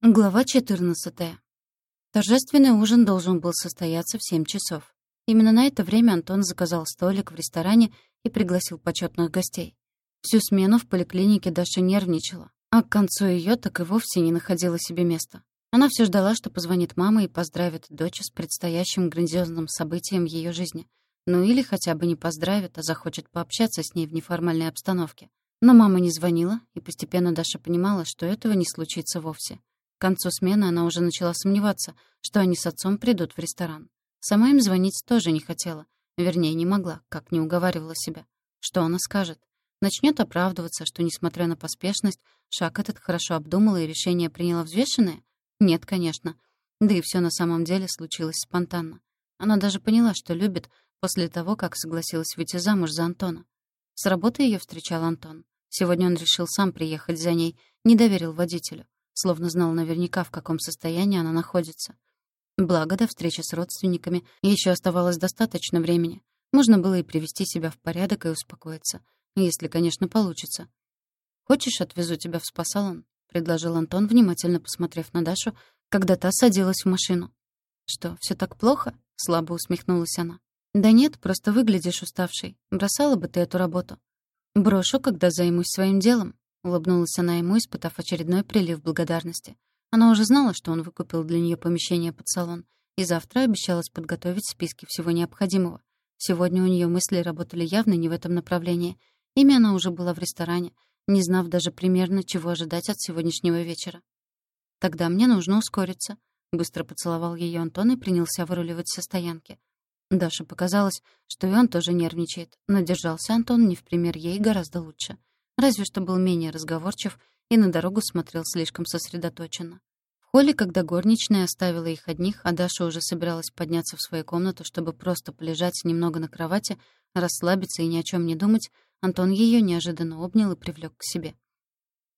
Глава 14. Торжественный ужин должен был состояться в 7 часов. Именно на это время Антон заказал столик в ресторане и пригласил почетных гостей. Всю смену в поликлинике Даша нервничала, а к концу ее так и вовсе не находила себе места. Она все ждала, что позвонит мама и поздравит дочь с предстоящим грандиозным событием ее жизни. Ну или хотя бы не поздравит, а захочет пообщаться с ней в неформальной обстановке. Но мама не звонила, и постепенно Даша понимала, что этого не случится вовсе. К концу смены она уже начала сомневаться, что они с отцом придут в ресторан. Сама им звонить тоже не хотела. Вернее, не могла, как не уговаривала себя. Что она скажет? Начнет оправдываться, что, несмотря на поспешность, шаг этот хорошо обдумала и решение приняла взвешенное? Нет, конечно. Да и все на самом деле случилось спонтанно. Она даже поняла, что любит, после того, как согласилась выйти замуж за Антона. С работы ее встречал Антон. Сегодня он решил сам приехать за ней, не доверил водителю словно знал наверняка, в каком состоянии она находится. Благо, до встречи с родственниками еще оставалось достаточно времени. Можно было и привести себя в порядок и успокоиться. Если, конечно, получится. «Хочешь, отвезу тебя в спа-салон?» — предложил Антон, внимательно посмотрев на Дашу, когда та садилась в машину. «Что, все так плохо?» — слабо усмехнулась она. «Да нет, просто выглядишь уставшей. Бросала бы ты эту работу». «Брошу, когда займусь своим делом», Улыбнулась она ему, испытав очередной прилив благодарности. Она уже знала, что он выкупил для нее помещение под салон, и завтра обещалась подготовить списки всего необходимого. Сегодня у нее мысли работали явно не в этом направлении. Ими она уже была в ресторане, не знав даже примерно, чего ожидать от сегодняшнего вечера. «Тогда мне нужно ускориться», — быстро поцеловал ее Антон и принялся выруливать со стоянки. Даше показалось, что и он тоже нервничает, но держался Антон не в пример ей гораздо лучше разве что был менее разговорчив и на дорогу смотрел слишком сосредоточенно. В холле, когда горничная оставила их одних, а Даша уже собиралась подняться в свою комнату, чтобы просто полежать немного на кровати, расслабиться и ни о чем не думать, Антон ее неожиданно обнял и привлек к себе.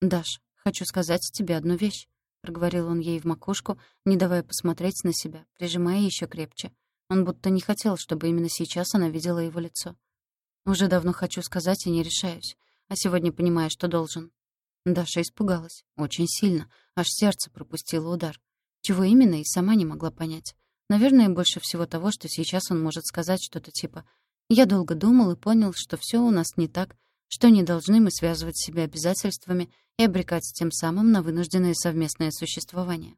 «Даш, хочу сказать тебе одну вещь», — проговорил он ей в макушку, не давая посмотреть на себя, прижимая еще крепче. Он будто не хотел, чтобы именно сейчас она видела его лицо. «Уже давно хочу сказать и не решаюсь а сегодня понимая, что должен. Даша испугалась. Очень сильно. Аж сердце пропустило удар. Чего именно, и сама не могла понять. Наверное, больше всего того, что сейчас он может сказать что-то типа «Я долго думал и понял, что все у нас не так, что не должны мы связывать себя обязательствами и обрекать тем самым на вынужденное совместное существование».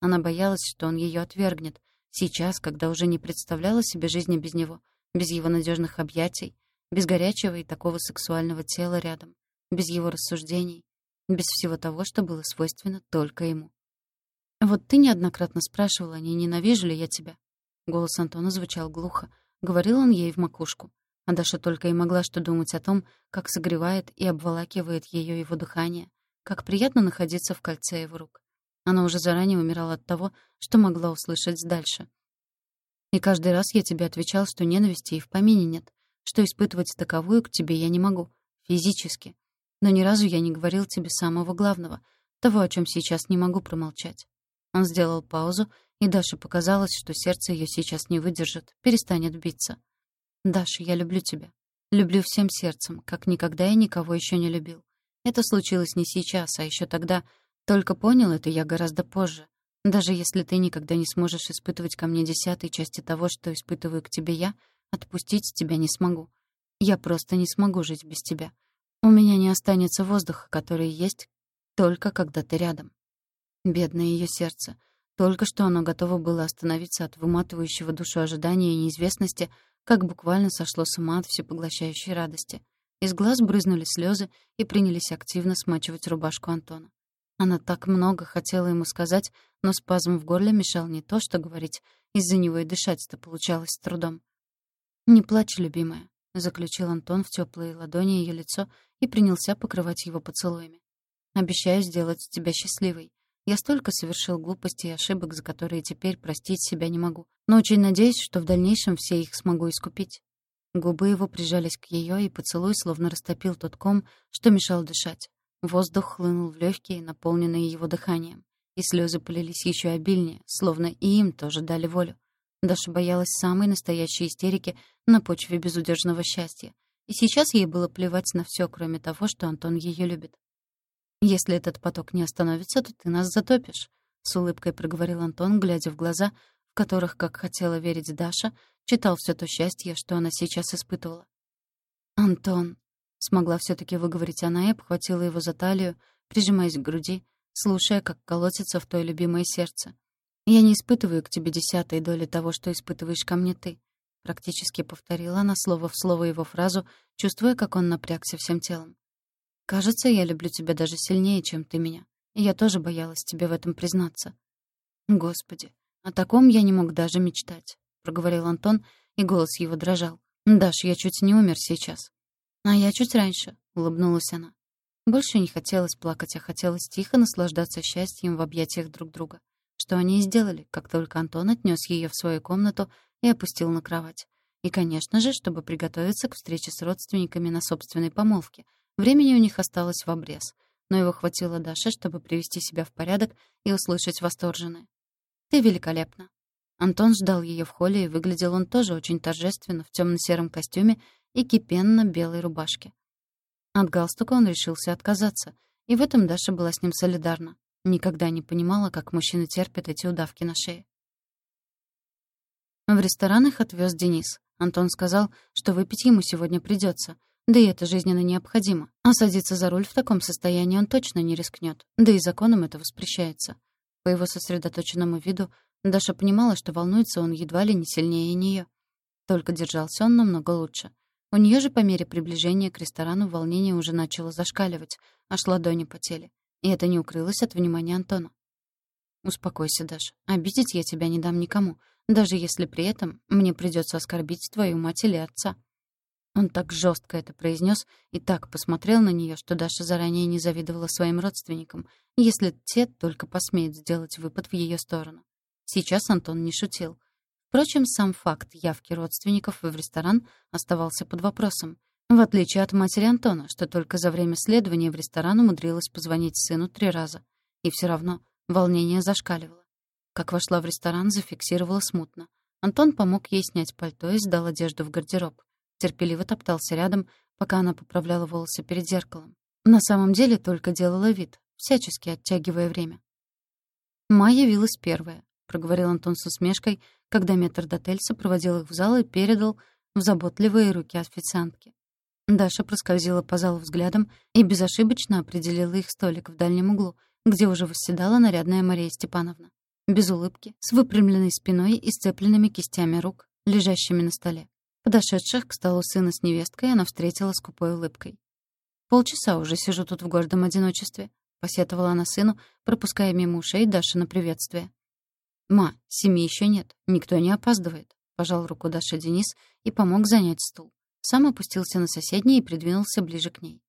Она боялась, что он ее отвергнет, сейчас, когда уже не представляла себе жизни без него, без его надежных объятий, без горячего и такого сексуального тела рядом, без его рассуждений, без всего того, что было свойственно только ему. «Вот ты неоднократно спрашивала, не ненавижу ли я тебя?» Голос Антона звучал глухо. Говорил он ей в макушку. А Даша только и могла что думать о том, как согревает и обволакивает ее его дыхание, как приятно находиться в кольце его рук. Она уже заранее умирала от того, что могла услышать дальше. И каждый раз я тебе отвечал, что ненависти и в помине нет, что испытывать таковую к тебе я не могу, физически. Но ни разу я не говорил тебе самого главного, того, о чем сейчас не могу промолчать. Он сделал паузу, и Даше показалось, что сердце ее сейчас не выдержит, перестанет биться. «Даша, я люблю тебя. Люблю всем сердцем, как никогда я никого еще не любил. Это случилось не сейчас, а еще тогда. Только понял это я гораздо позже. Даже если ты никогда не сможешь испытывать ко мне десятой части того, что испытываю к тебе я, Отпустить тебя не смогу. Я просто не смогу жить без тебя. У меня не останется воздуха, который есть только когда ты рядом. Бедное ее сердце. Только что оно готово было остановиться от выматывающего душу ожидания и неизвестности, как буквально сошло с ума от всепоглощающей радости. Из глаз брызнули слезы и принялись активно смачивать рубашку Антона. Она так много хотела ему сказать, но спазм в горле мешал не то, что говорить, из-за него и дышать-то получалось с трудом. «Не плачь, любимая», — заключил Антон в теплые ладони ее лицо и принялся покрывать его поцелуями. «Обещаю сделать тебя счастливой. Я столько совершил глупостей и ошибок, за которые теперь простить себя не могу, но очень надеюсь, что в дальнейшем все их смогу искупить». Губы его прижались к ее, и поцелуй словно растопил тот ком, что мешал дышать. Воздух хлынул в легкие, наполненные его дыханием, и слезы полились еще обильнее, словно и им тоже дали волю. Даша боялась самой настоящей истерики на почве безудержного счастья. И сейчас ей было плевать на все, кроме того, что Антон ее любит. «Если этот поток не остановится, то ты нас затопишь», — с улыбкой проговорил Антон, глядя в глаза, в которых, как хотела верить Даша, читал все то счастье, что она сейчас испытывала. «Антон», — смогла все таки выговорить она и обхватила его за талию, прижимаясь к груди, слушая, как колотится в то любимое сердце. «Я не испытываю к тебе десятой доли того, что испытываешь ко мне ты», — практически повторила она слово в слово его фразу, чувствуя, как он напрягся всем телом. «Кажется, я люблю тебя даже сильнее, чем ты меня. Я тоже боялась тебе в этом признаться». «Господи, о таком я не мог даже мечтать», — проговорил Антон, и голос его дрожал. «Даш, я чуть не умер сейчас». «А я чуть раньше», — улыбнулась она. Больше не хотелось плакать, а хотелось тихо наслаждаться счастьем в объятиях друг друга. Что они и сделали, как только Антон отнес ее в свою комнату и опустил на кровать. И, конечно же, чтобы приготовиться к встрече с родственниками на собственной помолвке. Времени у них осталось в обрез. Но его хватило Даше, чтобы привести себя в порядок и услышать восторженное. «Ты великолепна». Антон ждал ее в холле, и выглядел он тоже очень торжественно в темно сером костюме и кипенно-белой рубашке. От галстука он решился отказаться, и в этом Даша была с ним солидарна. Никогда не понимала, как мужчины терпят эти удавки на шее. В ресторан их отвез Денис. Антон сказал, что выпить ему сегодня придется, да и это жизненно необходимо. А садиться за руль в таком состоянии он точно не рискнет, да и законом это воспрещается. По его сосредоточенному виду Даша понимала, что волнуется он едва ли не сильнее нее. Только держался он намного лучше. У нее же по мере приближения к ресторану волнение уже начало зашкаливать, аж ладони потели. И это не укрылось от внимания Антона. «Успокойся, Даша. Обидеть я тебя не дам никому, даже если при этом мне придется оскорбить твою мать или отца». Он так жестко это произнес и так посмотрел на нее, что Даша заранее не завидовала своим родственникам, если те только посмеют сделать выпад в ее сторону. Сейчас Антон не шутил — Впрочем, сам факт явки родственников в ресторан оставался под вопросом, в отличие от матери Антона, что только за время следования в ресторан умудрилась позвонить сыну три раза. И все равно волнение зашкаливало. Как вошла в ресторан, зафиксировала смутно. Антон помог ей снять пальто и сдал одежду в гардероб. Терпеливо топтался рядом, пока она поправляла волосы перед зеркалом. На самом деле только делала вид, всячески оттягивая время. Ма явилась первая проговорил Антон с усмешкой, когда метрдотель сопроводил их в зал и передал в заботливые руки официантки. Даша проскользила по залу взглядом и безошибочно определила их столик в дальнем углу, где уже восседала нарядная Мария Степановна. Без улыбки, с выпрямленной спиной и сцепленными кистями рук, лежащими на столе. Подошедших к столу сына с невесткой она встретила скупой улыбкой. «Полчаса уже сижу тут в гордом одиночестве», — посетовала она сыну, пропуская мимо ушей Даши на приветствие. «Ма, семьи еще нет, никто не опаздывает», — пожал руку Даша Денис и помог занять стул. Сам опустился на соседний и придвинулся ближе к ней.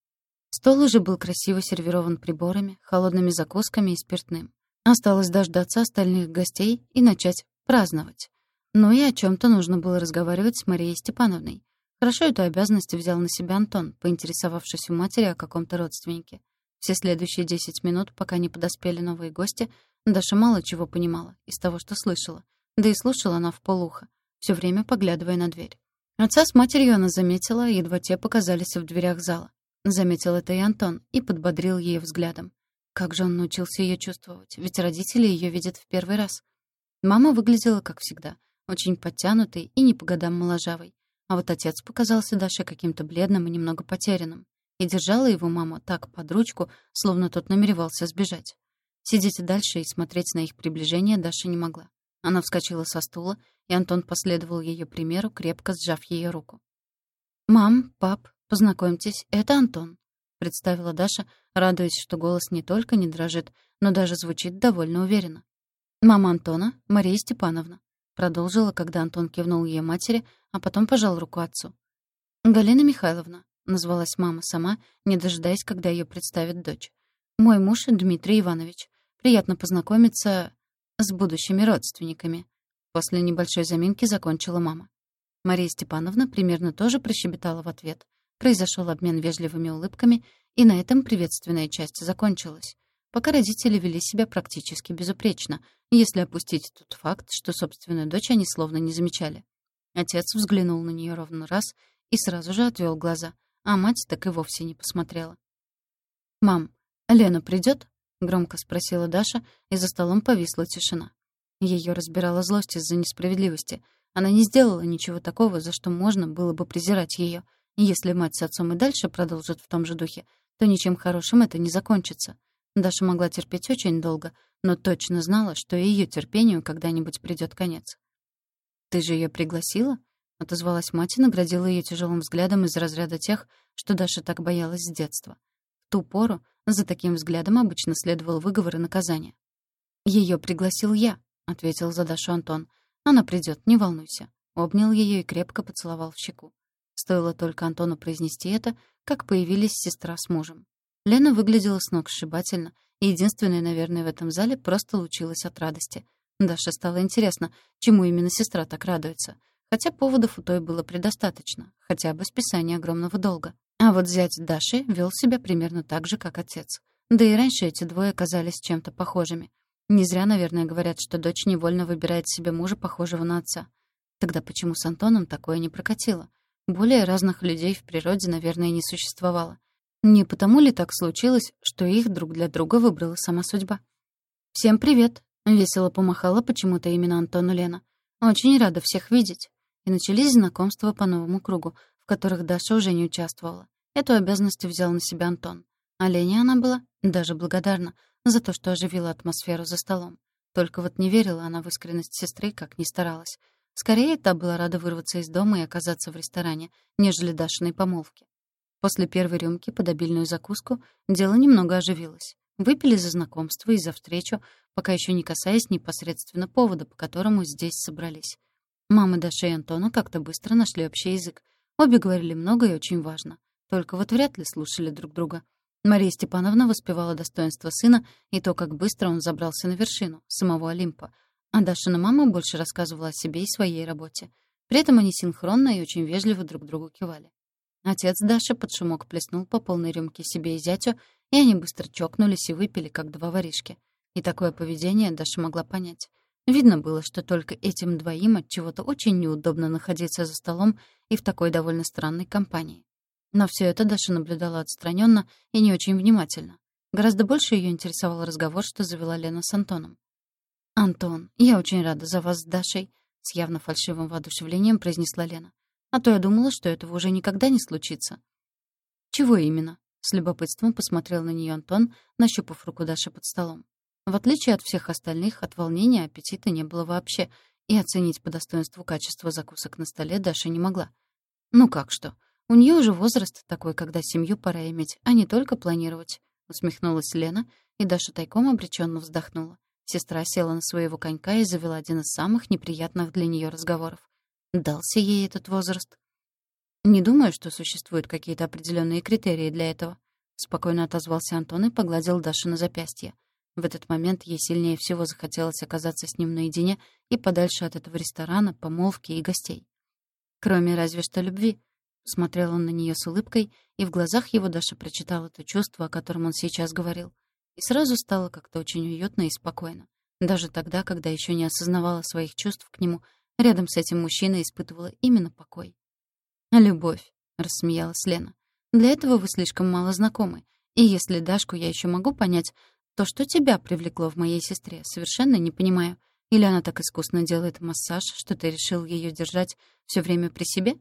Стол уже был красиво сервирован приборами, холодными закусками и спиртным. Осталось дождаться остальных гостей и начать праздновать. Ну и о чем то нужно было разговаривать с Марией Степановной. Хорошо эту обязанность взял на себя Антон, поинтересовавшись у матери о каком-то родственнике. Все следующие десять минут, пока не подоспели новые гости, Даша мало чего понимала из того, что слышала. Да и слушала она в полухо, все время поглядывая на дверь. Отца с матерью она заметила, едва те показались в дверях зала. Заметил это и Антон, и подбодрил ее взглядом. Как же он научился ее чувствовать, ведь родители ее видят в первый раз. Мама выглядела, как всегда, очень подтянутой и не по годам моложавой. А вот отец показался Даше каким-то бледным и немного потерянным. И держала его мама так под ручку, словно тот намеревался сбежать. Сидеть дальше и смотреть на их приближение Даша не могла. Она вскочила со стула, и Антон последовал ее примеру, крепко сжав ее руку. «Мам, пап, познакомьтесь, это Антон», — представила Даша, радуясь, что голос не только не дрожит, но даже звучит довольно уверенно. «Мама Антона, Мария Степановна», — продолжила, когда Антон кивнул ее матери, а потом пожал руку отцу. «Галина Михайловна», — назвалась мама сама, не дожидаясь, когда ее представит дочь. «Мой муж Дмитрий Иванович. Приятно познакомиться с будущими родственниками. После небольшой заминки закончила мама. Мария Степановна примерно тоже прощебетала в ответ. Произошел обмен вежливыми улыбками, и на этом приветственная часть закончилась. Пока родители вели себя практически безупречно, если опустить тот факт, что собственную дочь они словно не замечали. Отец взглянул на нее ровно раз и сразу же отвел глаза, а мать так и вовсе не посмотрела. «Мам, Лена придет? — громко спросила Даша, и за столом повисла тишина. Ее разбирала злость из-за несправедливости. Она не сделала ничего такого, за что можно было бы презирать ее. Если мать с отцом и дальше продолжат в том же духе, то ничем хорошим это не закончится. Даша могла терпеть очень долго, но точно знала, что ее терпению когда-нибудь придет конец. «Ты же ее пригласила?» — отозвалась мать и наградила ее тяжелым взглядом из разряда тех, что Даша так боялась с детства. В ту пору за таким взглядом обычно следовал выговор и наказание. Ее пригласил я», — ответил за Дашу Антон. «Она придет, не волнуйся». Обнял ее и крепко поцеловал в щеку. Стоило только Антону произнести это, как появились сестра с мужем. Лена выглядела с ног сшибательно, и единственная, наверное, в этом зале просто лучилась от радости. Даше стало интересно, чему именно сестра так радуется. Хотя поводов у той было предостаточно, хотя бы списание огромного долга. А вот зять Даши вел себя примерно так же, как отец. Да и раньше эти двое казались чем-то похожими. Не зря, наверное, говорят, что дочь невольно выбирает себе мужа, похожего на отца. Тогда почему с Антоном такое не прокатило? Более разных людей в природе, наверное, не существовало. Не потому ли так случилось, что их друг для друга выбрала сама судьба? «Всем привет!» — весело помахала почему-то именно Антону Лена. «Очень рада всех видеть». И начались знакомства по новому кругу, в которых Даша уже не участвовала. Эту обязанность взял на себя Антон. А Лене она была даже благодарна за то, что оживила атмосферу за столом. Только вот не верила она в искренность сестры, как ни старалась. Скорее, та была рада вырваться из дома и оказаться в ресторане, нежели Дашиной помолвки. После первой рюмки под обильную закуску дело немного оживилось. Выпили за знакомство и за встречу, пока еще не касаясь непосредственно повода, по которому здесь собрались. Мамы Даши и Антона как-то быстро нашли общий язык. Обе говорили много и очень важно. Только вот вряд ли слушали друг друга. Мария Степановна воспевала достоинство сына и то, как быстро он забрался на вершину, самого Олимпа. А Дашина мама больше рассказывала о себе и своей работе. При этом они синхронно и очень вежливо друг другу кивали. Отец Даши под шумок плеснул по полной рюмке себе и зятю, и они быстро чокнулись и выпили, как два воришки. И такое поведение Даша могла понять. Видно было, что только этим двоим от чего-то очень неудобно находиться за столом и в такой довольно странной компании. Но все это Даша наблюдала отстраненно и не очень внимательно. Гораздо больше ее интересовал разговор, что завела Лена с Антоном. «Антон, я очень рада за вас с Дашей», — с явно фальшивым воодушевлением произнесла Лена. «А то я думала, что этого уже никогда не случится». «Чего именно?» — с любопытством посмотрел на нее Антон, нащупав руку Даши под столом. В отличие от всех остальных, от волнения аппетита не было вообще, и оценить по достоинству качество закусок на столе Даша не могла. «Ну как что? У нее уже возраст такой, когда семью пора иметь, а не только планировать», — усмехнулась Лена, и Даша тайком обреченно вздохнула. Сестра села на своего конька и завела один из самых неприятных для нее разговоров. Дался ей этот возраст. «Не думаю, что существуют какие-то определенные критерии для этого», — спокойно отозвался Антон и погладил Дашу на запястье. В этот момент ей сильнее всего захотелось оказаться с ним наедине и подальше от этого ресторана, помолвки и гостей. Кроме разве что любви, Смотрел он на нее с улыбкой, и в глазах его Даша прочитала то чувство, о котором он сейчас говорил. И сразу стало как-то очень уютно и спокойно. Даже тогда, когда еще не осознавала своих чувств к нему, рядом с этим мужчиной испытывала именно покой. «Любовь», — рассмеялась Лена. «Для этого вы слишком мало знакомы. И если Дашку я еще могу понять, то что тебя привлекло в моей сестре, совершенно не понимаю. Или она так искусно делает массаж, что ты решил ее держать все время при себе?»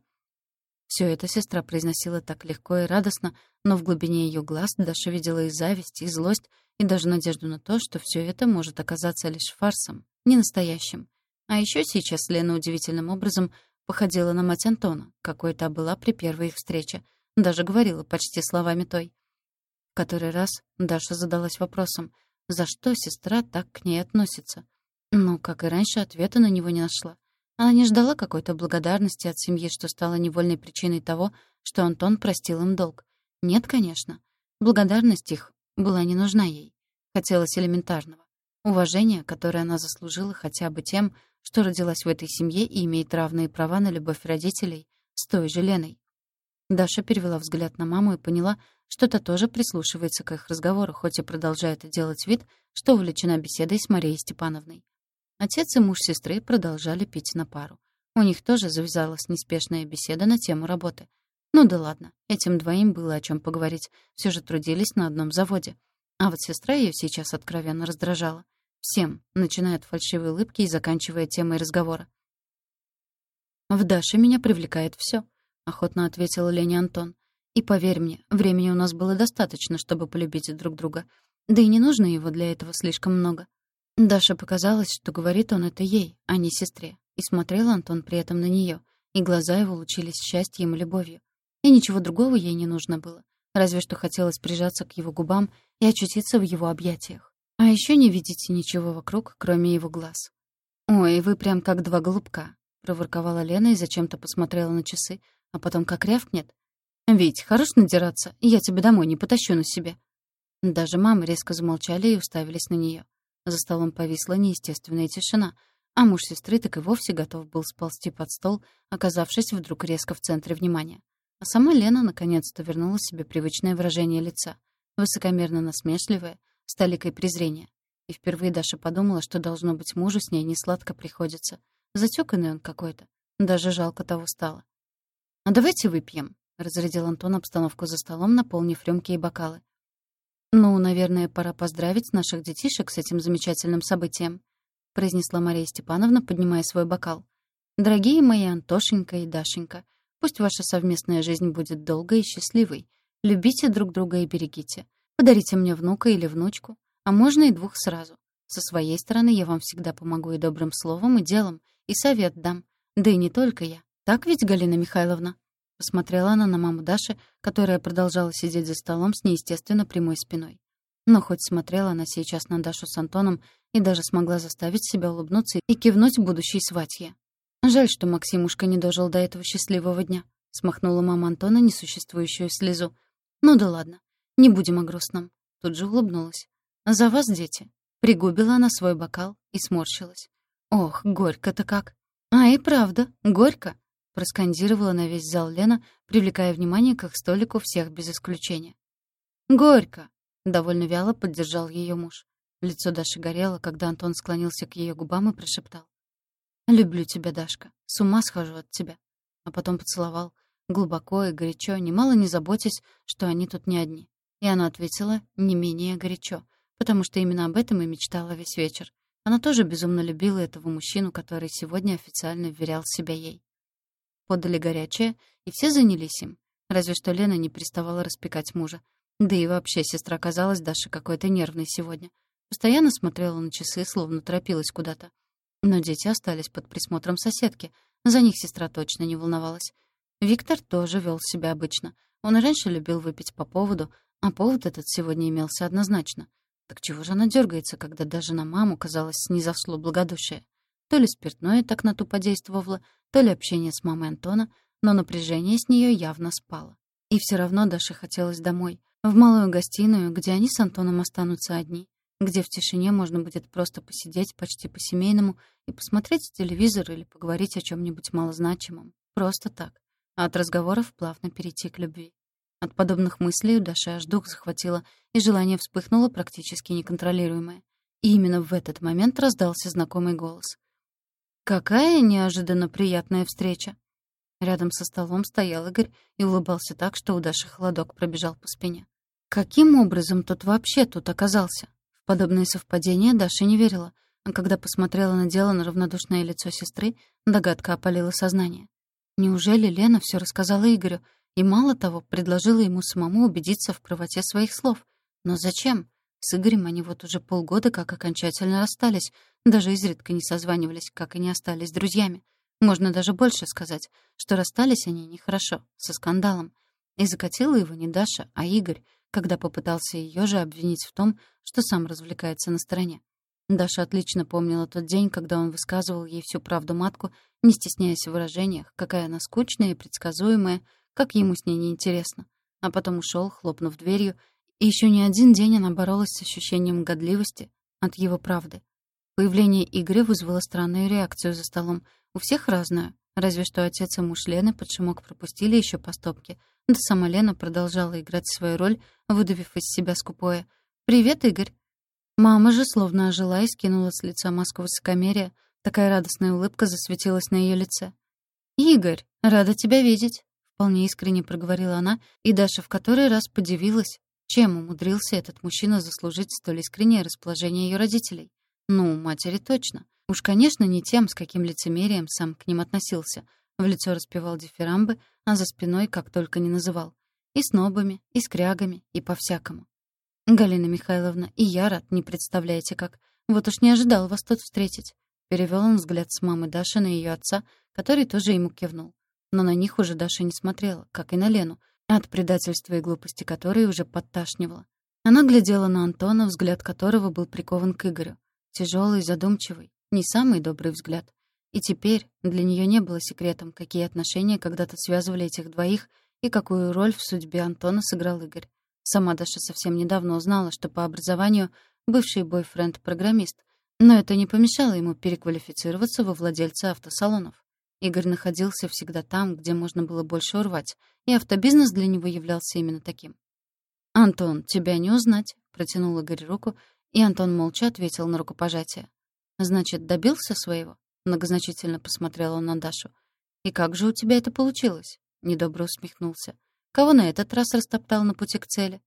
Все это сестра произносила так легко и радостно, но в глубине ее глаз Даша видела и зависть, и злость, и даже надежду на то, что все это может оказаться лишь фарсом, не настоящим. А еще сейчас Лена удивительным образом походила на мать Антона, какой та была при первой их встрече. Даже говорила почти словами той. В который раз Даша задалась вопросом, за что сестра так к ней относится. Но, как и раньше, ответа на него не нашла. Она не ждала какой-то благодарности от семьи, что стало невольной причиной того, что Антон простил им долг. Нет, конечно. Благодарность их была не нужна ей. Хотелось элементарного. Уважения, которое она заслужила хотя бы тем, что родилась в этой семье и имеет равные права на любовь родителей с той же Леной. Даша перевела взгляд на маму и поняла, что та тоже прислушивается к их разговору, хоть и продолжает делать вид, что увлечена беседой с Марией Степановной. Отец и муж сестры продолжали пить на пару. У них тоже завязалась неспешная беседа на тему работы. Ну да ладно, этим двоим было о чем поговорить. Все же трудились на одном заводе. А вот сестра ее сейчас откровенно раздражала. Всем, начиная от фальшивой улыбки и заканчивая темой разговора. «В Даше меня привлекает все, охотно ответил Лене Антон. «И поверь мне, времени у нас было достаточно, чтобы полюбить друг друга. Да и не нужно его для этого слишком много». Даша показалось, что говорит он это ей, а не сестре. И смотрел Антон при этом на нее, и глаза его лучились счастьем и любовью. И ничего другого ей не нужно было. Разве что хотелось прижаться к его губам и очутиться в его объятиях. А еще не видеть ничего вокруг, кроме его глаз. «Ой, вы прям как два голубка», — проворковала Лена и зачем-то посмотрела на часы, а потом как рявкнет. «Вить, хорош надираться, я тебя домой не потащу на себе». Даже мамы резко замолчали и уставились на нее. За столом повисла неестественная тишина, а муж сестры так и вовсе готов был сползти под стол, оказавшись вдруг резко в центре внимания. А сама Лена наконец-то вернула себе привычное выражение лица, высокомерно насмешливое, с толикой презрения. И впервые Даша подумала, что, должно быть, мужу с ней не сладко приходится. Затёканный он какой-то. Даже жалко того стало. «А давайте выпьем», — разрядил Антон обстановку за столом, наполнив рюмки и бокалы. «Ну, наверное, пора поздравить наших детишек с этим замечательным событием», — произнесла Мария Степановна, поднимая свой бокал. «Дорогие мои Антошенька и Дашенька, пусть ваша совместная жизнь будет долгой и счастливой. Любите друг друга и берегите. Подарите мне внука или внучку, а можно и двух сразу. Со своей стороны я вам всегда помогу и добрым словом, и делом, и совет дам. Да и не только я. Так ведь, Галина Михайловна?» Посмотрела она на маму Даши, которая продолжала сидеть за столом с неестественно прямой спиной. Но хоть смотрела она сейчас на Дашу с Антоном и даже смогла заставить себя улыбнуться и кивнуть будущей сватье. «Жаль, что Максимушка не дожил до этого счастливого дня», — смахнула мама Антона несуществующую слезу. «Ну да ладно. Не будем о грустном. Тут же улыбнулась. За вас, дети. Пригубила она свой бокал и сморщилась. Ох, горько-то как. А и правда, горько. Проскандировала на весь зал Лена, привлекая внимание к их столику всех без исключения. «Горько!» — довольно вяло поддержал ее муж. Лицо Даши горело, когда Антон склонился к ее губам и прошептал. «Люблю тебя, Дашка. С ума схожу от тебя». А потом поцеловал. Глубоко и горячо, немало не заботясь, что они тут не одни. И она ответила не менее горячо, потому что именно об этом и мечтала весь вечер. Она тоже безумно любила этого мужчину, который сегодня официально вверял себя ей. Подали горячее, и все занялись им. Разве что Лена не переставала распекать мужа. Да и вообще сестра казалась Даше какой-то нервной сегодня. Постоянно смотрела на часы, словно торопилась куда-то. Но дети остались под присмотром соседки. За них сестра точно не волновалась. Виктор тоже вел себя обычно. Он и раньше любил выпить по поводу, а повод этот сегодня имелся однозначно. Так чего же она дергается, когда даже на маму, казалось, снизошло благодушие? То ли спиртное так на ту подействовало, то ли общение с мамой Антона, но напряжение с нее явно спало. И все равно Даше хотелось домой, в малую гостиную, где они с Антоном останутся одни, где в тишине можно будет просто посидеть почти по-семейному и посмотреть телевизор или поговорить о чем нибудь малозначимом. Просто так. А от разговоров плавно перейти к любви. От подобных мыслей у Даши аж дух захватило, и желание вспыхнуло практически неконтролируемое. И именно в этот момент раздался знакомый голос. «Какая неожиданно приятная встреча!» Рядом со столом стоял Игорь и улыбался так, что у Даши холодок пробежал по спине. Каким образом тот вообще тут оказался? В подобные совпадения Даша не верила, а когда посмотрела на дело на равнодушное лицо сестры, догадка опалила сознание. Неужели Лена все рассказала Игорю, и мало того, предложила ему самому убедиться в правоте своих слов. Но зачем? С Игорем они вот уже полгода как окончательно расстались, даже изредка не созванивались, как и не остались друзьями. Можно даже больше сказать, что расстались они нехорошо, со скандалом. И закатила его не Даша, а Игорь, когда попытался ее же обвинить в том, что сам развлекается на стороне. Даша отлично помнила тот день, когда он высказывал ей всю правду матку, не стесняясь в выражениях, какая она скучная и предсказуемая, как ему с ней неинтересно. А потом ушел, хлопнув дверью, и еще не один день она боролась с ощущением годливости от его правды. Появление Игоря вызвало странную реакцию за столом. У всех разную. Разве что отец и муж Лены под шумок пропустили еще по стопке. Да сама Лена продолжала играть свою роль, выдавив из себя скупое. «Привет, Игорь!» Мама же словно ожила и скинула с лица маску высокомерия. Такая радостная улыбка засветилась на ее лице. «Игорь, рада тебя видеть!» Вполне искренне проговорила она, и Даша в который раз подивилась, Чем умудрился этот мужчина заслужить столь искреннее расположение ее родителей? Ну, матери точно. Уж, конечно, не тем, с каким лицемерием сам к ним относился. В лицо распевал дифирамбы, а за спиной как только не называл. И снобами, и скрягами, и по-всякому. «Галина Михайловна, и я рад, не представляете как. Вот уж не ожидал вас тут встретить». Перевел он взгляд с мамы Даши на ее отца, который тоже ему кивнул. Но на них уже Даша не смотрела, как и на Лену, от предательства и глупости которой уже подташнивала. Она глядела на Антона, взгляд которого был прикован к Игорю. Тяжелый, задумчивый, не самый добрый взгляд. И теперь для нее не было секретом, какие отношения когда-то связывали этих двоих и какую роль в судьбе Антона сыграл Игорь. Сама Даша совсем недавно узнала, что по образованию бывший бойфренд — программист, но это не помешало ему переквалифицироваться во владельца автосалонов. Игорь находился всегда там, где можно было больше урвать, и автобизнес для него являлся именно таким. «Антон, тебя не узнать», — протянул Игорь руку, и Антон молча ответил на рукопожатие. «Значит, добился своего?» — многозначительно посмотрел он на Дашу. «И как же у тебя это получилось?» — недобро усмехнулся. «Кого на этот раз растоптал на пути к цели?»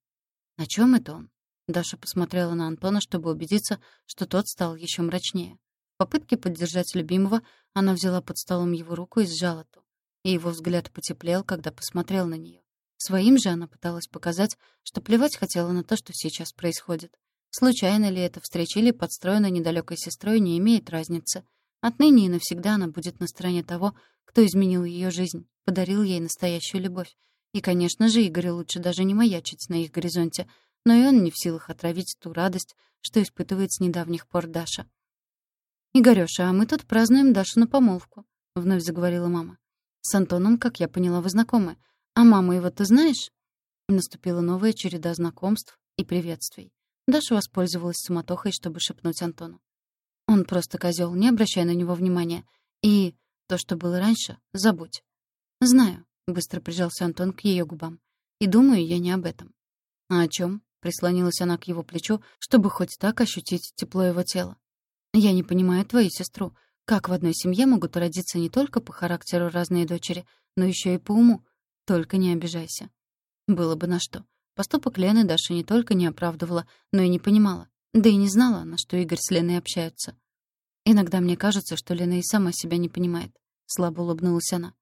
«На чем это он?» Даша посмотрела на Антона, чтобы убедиться, что тот стал еще мрачнее. Попытке поддержать любимого она взяла под столом его руку и сжала ту. И его взгляд потеплел, когда посмотрел на нее. Своим же она пыталась показать, что плевать хотела на то, что сейчас происходит. Случайно ли эта встреча или подстроена недалекой сестрой, не имеет разницы. Отныне и навсегда она будет на стороне того, кто изменил ее жизнь, подарил ей настоящую любовь. И, конечно же, Игорю лучше даже не маячить на их горизонте, но и он не в силах отравить ту радость, что испытывает с недавних пор Даша. «Игорёша, а мы тут празднуем Дашу на помолвку», — вновь заговорила мама. «С Антоном, как я поняла, вы знакомы. А маму его ты знаешь?» Наступила новая череда знакомств и приветствий. Даша воспользовалась суматохой, чтобы шепнуть Антону. «Он просто козел, не обращай на него внимания. И то, что было раньше, забудь». «Знаю», — быстро прижался Антон к ее губам. «И думаю я не об этом». «А о чем? прислонилась она к его плечу, чтобы хоть так ощутить тепло его тела. «Я не понимаю твою сестру. Как в одной семье могут родиться не только по характеру разные дочери, но еще и по уму? Только не обижайся». Было бы на что. Поступок Лены Даша не только не оправдывала, но и не понимала. Да и не знала она, что Игорь с Леной общаются. «Иногда мне кажется, что Лена и сама себя не понимает», — слабо улыбнулась она.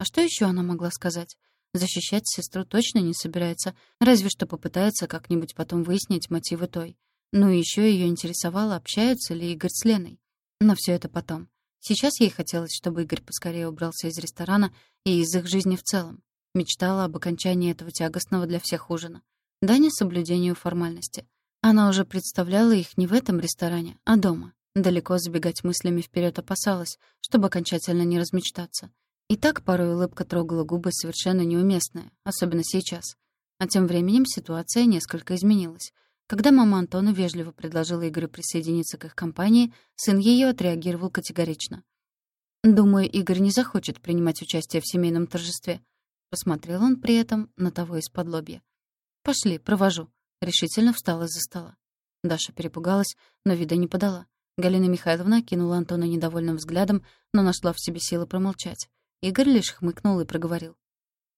А что еще она могла сказать? Защищать сестру точно не собирается, разве что попытается как-нибудь потом выяснить мотивы той. Ну и еще ее интересовало, общаются ли Игорь с Леной. Но все это потом. Сейчас ей хотелось, чтобы Игорь поскорее убрался из ресторана и из их жизни в целом. Мечтала об окончании этого тягостного для всех ужина. Да не соблюдению формальности. Она уже представляла их не в этом ресторане, а дома. Далеко забегать мыслями вперед опасалась, чтобы окончательно не размечтаться. И так порой улыбка трогала губы совершенно неуместная, особенно сейчас. А тем временем ситуация несколько изменилась. Когда мама Антона вежливо предложила Игорю присоединиться к их компании, сын ее отреагировал категорично. «Думаю, Игорь не захочет принимать участие в семейном торжестве». Посмотрел он при этом на того из-под лобья. «Пошли, провожу», — решительно встала из-за стола. Даша перепугалась, но вида не подала. Галина Михайловна кинула Антона недовольным взглядом, но нашла в себе силы промолчать. Игорь лишь хмыкнул и проговорил.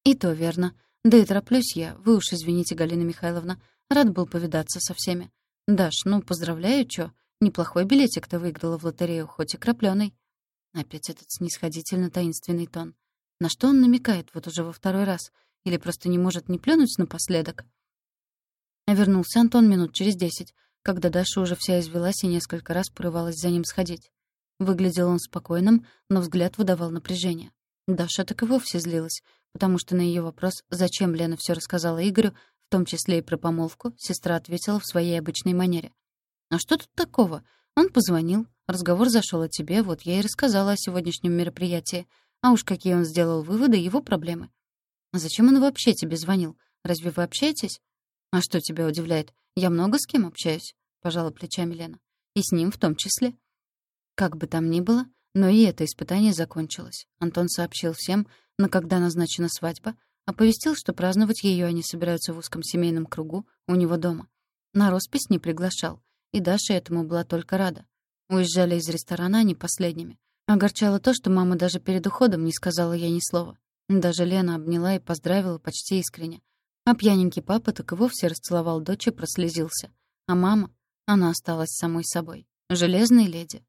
«И то верно. Да и тороплюсь я. Вы уж извините, Галина Михайловна. Рад был повидаться со всеми. Даш, ну, поздравляю, чё. Неплохой билетик ты выиграла в лотерею, хоть и краплёный». Опять этот снисходительно таинственный тон. На что он намекает вот уже во второй раз? Или просто не может не плюнуть напоследок? Вернулся Антон минут через десять, когда Даша уже вся извелась и несколько раз порывалась за ним сходить. Выглядел он спокойным, но взгляд выдавал напряжение. Даша так и вовсе злилась, потому что на ее вопрос, зачем Лена все рассказала Игорю, том числе и про помолвку, сестра ответила в своей обычной манере. «А что тут такого? Он позвонил, разговор зашел о тебе, вот я и рассказала о сегодняшнем мероприятии. А уж какие он сделал выводы, его проблемы. А зачем он вообще тебе звонил? Разве вы общаетесь? А что тебя удивляет? Я много с кем общаюсь, пожала плечами Лена. И с ним в том числе. Как бы там ни было, но и это испытание закончилось. Антон сообщил всем, на когда назначена свадьба, оповестил, что праздновать ее они собираются в узком семейном кругу у него дома. На роспись не приглашал, и Даша этому была только рада. Уезжали из ресторана они последними. Огорчало то, что мама даже перед уходом не сказала ей ни слова. Даже Лена обняла и поздравила почти искренне. А пьяненький папа так и вовсе расцеловал дочь и прослезился. А мама, она осталась самой собой. Железной леди.